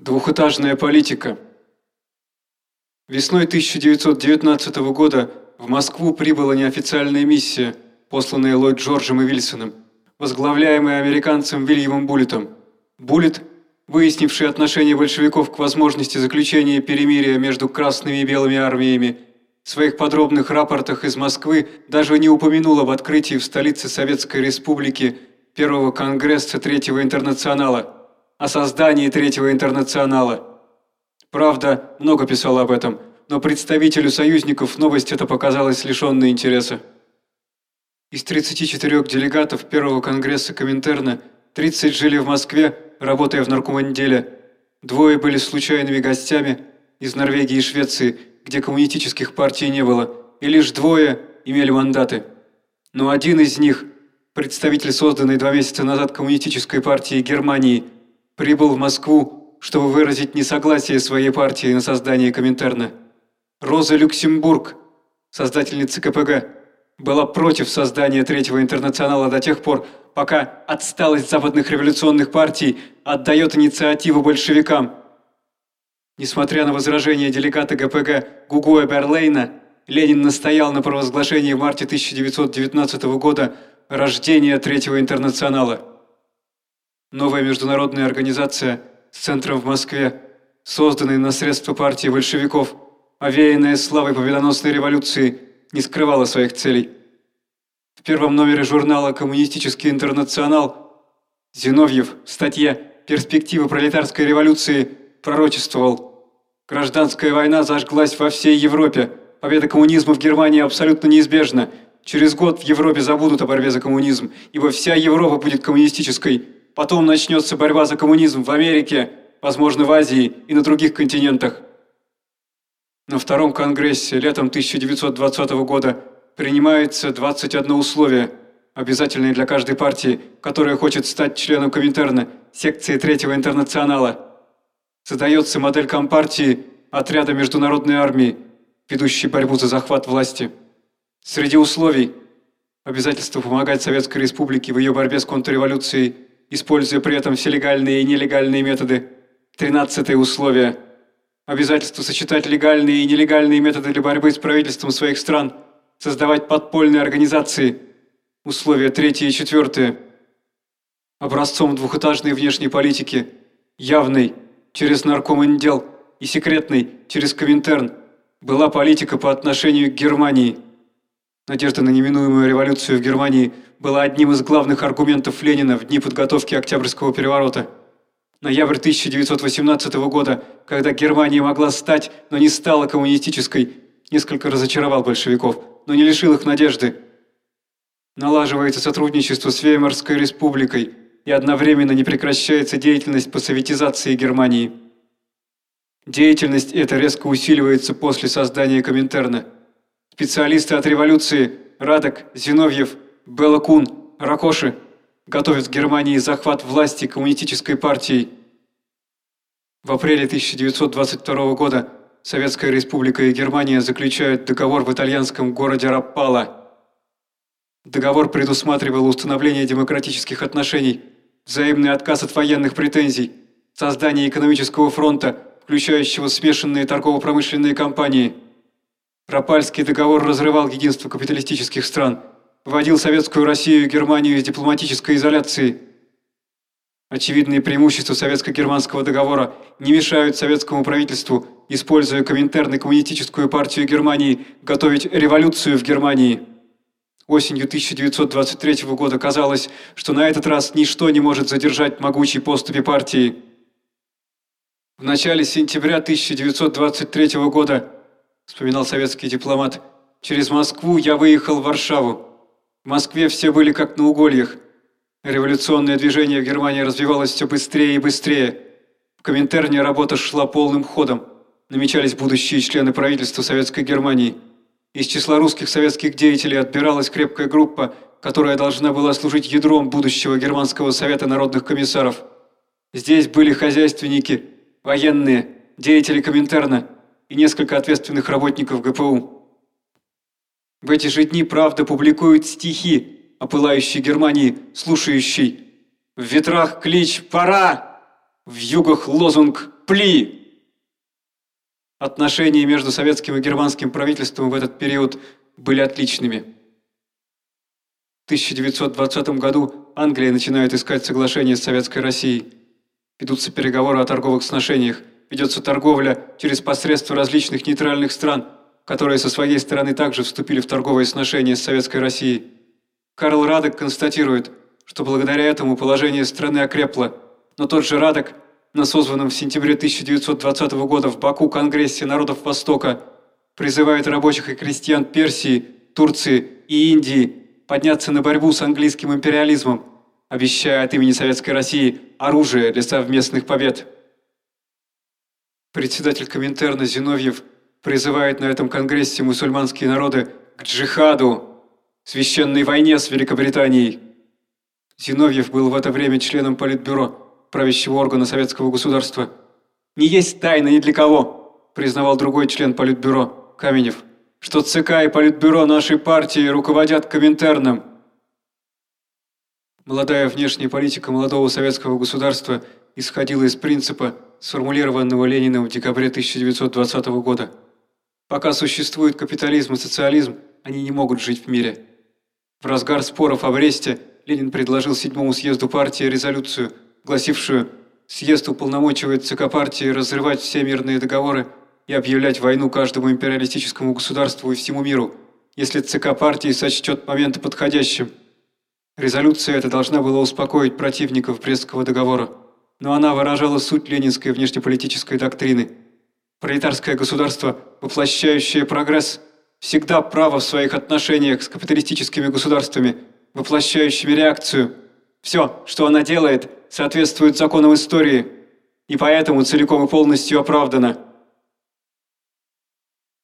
Двухэтажная политика. Весной 1919 года в Москву прибыла неофициальная миссия, посланная Ллойд Джорджем и Вильсоном, возглавляемая американцем Вильямом Буллетом. Буллет, выяснивший отношение большевиков к возможности заключения перемирия между красными и белыми армиями, в своих подробных рапортах из Москвы даже не упомянул об открытии в столице Советской Республики Первого Конгресса Третьего Интернационала – о создании Третьего Интернационала. Правда, много писал об этом, но представителю союзников новость эта показалась лишенной интереса. Из 34 делегатов Первого Конгресса Коминтерна 30 жили в Москве, работая в наркоманделе. Двое были случайными гостями из Норвегии и Швеции, где коммунистических партий не было, и лишь двое имели мандаты. Но один из них, представитель созданной два месяца назад коммунистической партии Германии – прибыл в Москву, чтобы выразить несогласие своей партии на создание Коминтерна. Роза Люксембург, создательница КПГ, была против создания Третьего интернационала до тех пор, пока отсталость западных революционных партий отдает инициативу большевикам. Несмотря на возражения делегата ГПГ Гугуя Берлейна, Ленин настоял на провозглашении в марте 1919 года рождения Третьего интернационала. Новая международная организация с центром в Москве, созданная на средства партии большевиков, овеянная славой победоносной революции, не скрывала своих целей. В первом номере журнала «Коммунистический интернационал» Зиновьев в статье «Перспективы пролетарской революции» пророчествовал «Гражданская война зажглась во всей Европе. Победа коммунизма в Германии абсолютно неизбежна. Через год в Европе забудут о борьбе за коммунизм, ибо вся Европа будет коммунистической». Потом начнется борьба за коммунизм в Америке, возможно, в Азии и на других континентах. На втором конгрессе летом 1920 года принимается 21 условие, обязательное для каждой партии, которая хочет стать членом Коминтерна, секции Третьего Интернационала. Создается модель Компартии отряда международной армии, ведущей борьбу за захват власти. Среди условий – обязательство помогать Советской Республике в ее борьбе с контрреволюцией – используя при этом все легальные и нелегальные методы. Тринадцатое условие. Обязательство сочетать легальные и нелегальные методы для борьбы с правительством своих стран, создавать подпольные организации. Условия третье и четвертое. Образцом двухэтажной внешней политики, явной через наркоминдел и секретной через Коминтерн, была политика по отношению к Германии. Надежда на неминуемую революцию в Германии – была одним из главных аргументов Ленина в дни подготовки Октябрьского переворота. Ноябрь 1918 года, когда Германия могла стать, но не стала коммунистической, несколько разочаровал большевиков, но не лишил их надежды. Налаживается сотрудничество с Веймарской республикой, и одновременно не прекращается деятельность по советизации Германии. Деятельность эта резко усиливается после создания Коминтерна. Специалисты от революции Радок, Зиновьев – Белокун, Ракоши готовят в Германии захват власти коммунистической партией. В апреле 1922 года Советская Республика и Германия заключают договор в итальянском городе Раппало. Договор предусматривал установление демократических отношений, взаимный отказ от военных претензий, создание экономического фронта, включающего смешанные торгово-промышленные компании. Рапальский договор разрывал единство капиталистических стран – вводил Советскую Россию и Германию из дипломатической изоляции. Очевидные преимущества советско-германского договора не мешают советскому правительству, используя Коминтерн и Коммунистическую партию Германии, готовить революцию в Германии. Осенью 1923 года казалось, что на этот раз ничто не может задержать могучей поступи партии. В начале сентября 1923 года, вспоминал советский дипломат, через Москву я выехал в Варшаву. В Москве все были как на угольях. Революционное движение в Германии развивалось все быстрее и быстрее. В Коминтерне работа шла полным ходом. Намечались будущие члены правительства Советской Германии. Из числа русских советских деятелей отбиралась крепкая группа, которая должна была служить ядром будущего Германского совета народных комиссаров. Здесь были хозяйственники, военные, деятели Коминтерна и несколько ответственных работников ГПУ. В эти же дни «Правда» публикует стихи о пылающей Германии, слушающей «В ветрах клич «Пора!» В югах лозунг «Пли!». Отношения между советским и германским правительством в этот период были отличными. В 1920 году Англия начинает искать соглашение с Советской Россией. Ведутся переговоры о торговых сношениях, ведется торговля через посредство различных нейтральных стран, которые со своей стороны также вступили в торговые сношения с Советской Россией. Карл Радек констатирует, что благодаря этому положение страны окрепло, но тот же Радек на созванном в сентябре 1920 года в Баку Конгрессе народов Востока призывает рабочих и крестьян Персии, Турции и Индии подняться на борьбу с английским империализмом, обещая от имени Советской России оружие для совместных побед. Председатель Коминтерна Зиновьев призывает на этом конгрессе мусульманские народы к джихаду, священной войне с Великобританией. Зиновьев был в это время членом Политбюро, правящего органа советского государства. «Не есть тайна ни для кого», признавал другой член Политбюро, Каменев, что ЦК и Политбюро нашей партии руководят Коминтерном. Молодая внешняя политика молодого советского государства исходила из принципа, сформулированного Лениным в декабре 1920 года. Пока существует капитализм и социализм, они не могут жить в мире. В разгар споров о Бресте Ленин предложил седьмому съезду партии резолюцию, гласившую «Съезд уполномочивает ЦК партии разрывать все мирные договоры и объявлять войну каждому империалистическому государству и всему миру, если ЦК партии сочтет момент подходящим». Резолюция эта должна была успокоить противников Брестского договора но она выражала суть ленинской внешнеполитической доктрины. Пролетарское государство, воплощающее прогресс, всегда право в своих отношениях с капиталистическими государствами, воплощающими реакцию. Все, что она делает, соответствует законам истории, и поэтому целиком и полностью оправдано.